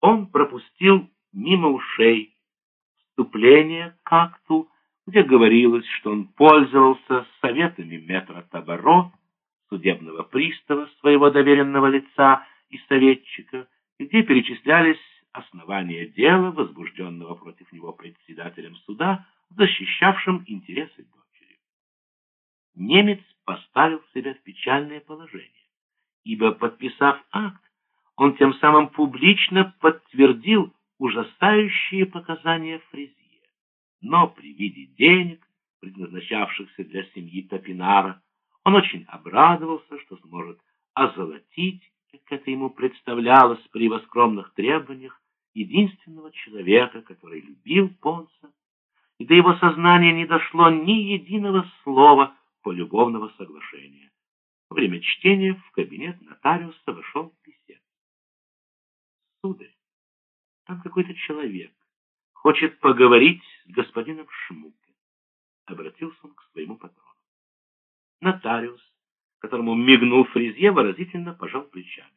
он пропустил мимо ушей вступление к акту, где говорилось, что он пользовался советами метра Табаро, судебного пристава, своего доверенного лица и советчика, где перечислялись основания дела, возбужденного против него председателем суда, защищавшим интересы дочери. Немец поставил себя в печальное положение, ибо, подписав акт, он тем самым публично подтвердил ужасающие показания Фрезье. Но при виде денег, предназначавшихся для семьи Топинара, он очень обрадовался, что сможет озолотить, как это ему представлялось при его скромных требованиях, единственного человека, который любил Понса, и до его сознания не дошло ни единого слова полюбовного соглашения. Во время чтения в кабинет нотариуса вошел какой-то человек хочет поговорить с господином Шмуке. Обратился он к своему патрону. Нотариус, которому мигнул Фризье, выразительно пожал плечами.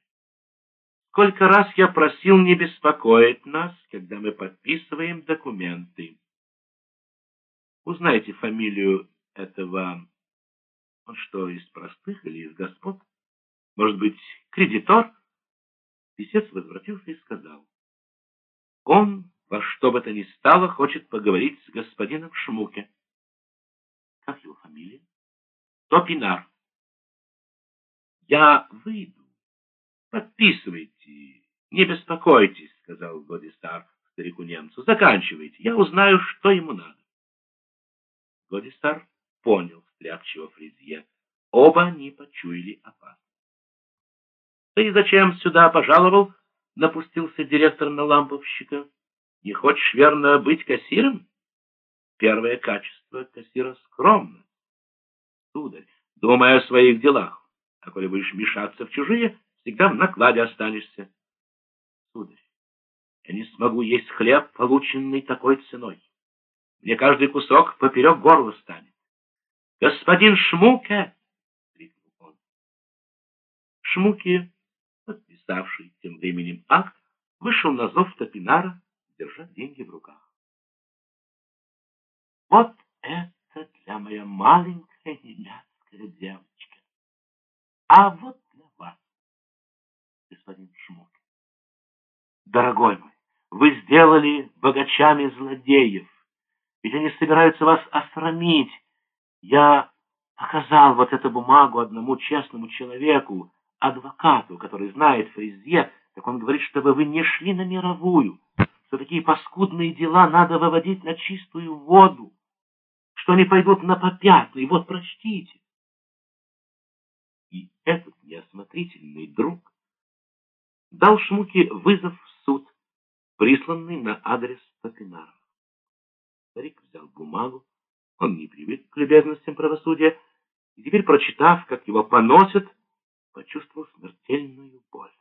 Сколько раз я просил не беспокоить нас, когда мы подписываем документы. Узнайте фамилию этого... Он что, из простых или из господ? Может быть, кредитор? Писец возвратился и сказал. Он во что бы то ни стало хочет поговорить с господином Шмуке. Как его фамилия? Топинар. Я выйду. Подписывайте. Не беспокойтесь, сказал Годистар старику немцу. Заканчивайте. Я узнаю, что ему надо. Годистар понял стряпчего Фризье. Оба они почуяли опасность. Ты зачем сюда пожаловал? Напустился директор на ламповщика. Не хочешь, верно, быть кассиром? Первое качество кассира скромно. Сударь, думай о своих делах. А коли будешь мешаться в чужие, всегда в накладе останешься. Сударь, я не смогу есть хлеб, полученный такой ценой. Мне каждый кусок поперек горла станет. Господин Шмуке! — крикнул он. Шмуке подписавший тем временем акт, вышел на зов Топинара, держа деньги в руках. Вот это для моя маленькая немецкая девочка. А вот для вас, господин Шмук. Дорогой мой, вы сделали богачами злодеев, ведь они собираются вас осрамить. Я показал вот эту бумагу одному честному человеку, адвокату, который знает Фризье, так он говорит, чтобы вы не шли на мировую, что такие паскудные дела надо выводить на чистую воду, что они пойдут на попятный, вот прочтите. И этот неосмотрительный друг дал Шмуке вызов в суд, присланный на адрес Топинаров. Старик взял бумагу, он не привык к любезностям правосудия, и теперь, прочитав, как его поносят, почувствовал смертельную боль.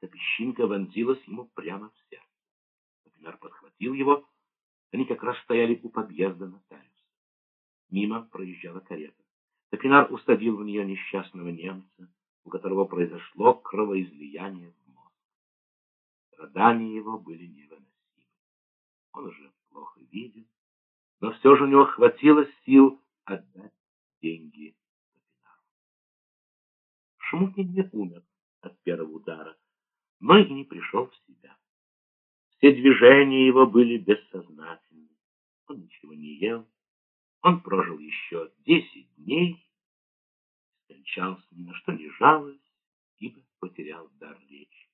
Эта песчинка вонзилась ему прямо в сердце. Например, подхватил его. Они как раз стояли у подъезда нотариуса. Мимо проезжала карета. Топинар усадил в нее несчастного немца, у которого произошло кровоизлияние в мозг. Страдания его были невыносимы. Он уже плохо видел, но все же у него хватило сил отдать деньги Шмукин не умер от первого удара, но и не пришел в себя. Все движения его были бессознательны. Он ничего не ел. Он прожил еще десять дней, скончался ни на что не жалуясь, ибо потерял дар речи.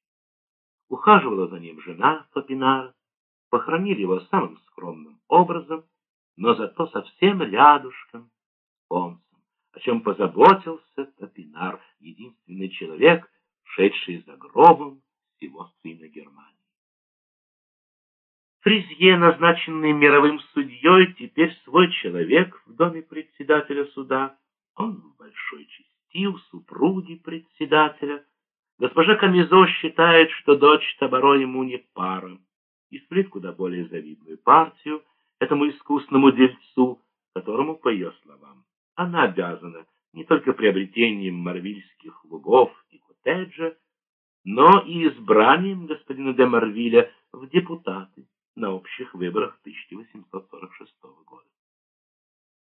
Ухаживала за ним жена Фапинара, похоронили его самым скромным образом, но зато совсем рядышком с Помсом, о чем позаботился Топинар, единственный человек, шедший за гробом всего сына Германии. Фризье, назначенный мировым судьей, теперь свой человек в доме председателя суда. Он в большой части у супруги председателя. Госпожа Камизо считает, что дочь Табаро ему не пара, и сплит куда более завидную партию этому искусному дельцу, которому, по ее словам, она обязана не только приобретением марвильских лугов и коттеджа, но и избранием господина де Марвиля в депутаты на общих выборах 1846